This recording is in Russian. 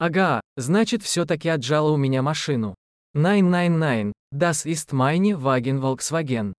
Ага, значит все-таки отжала у меня машину. 999, das ist meine Wagen Volkswagen.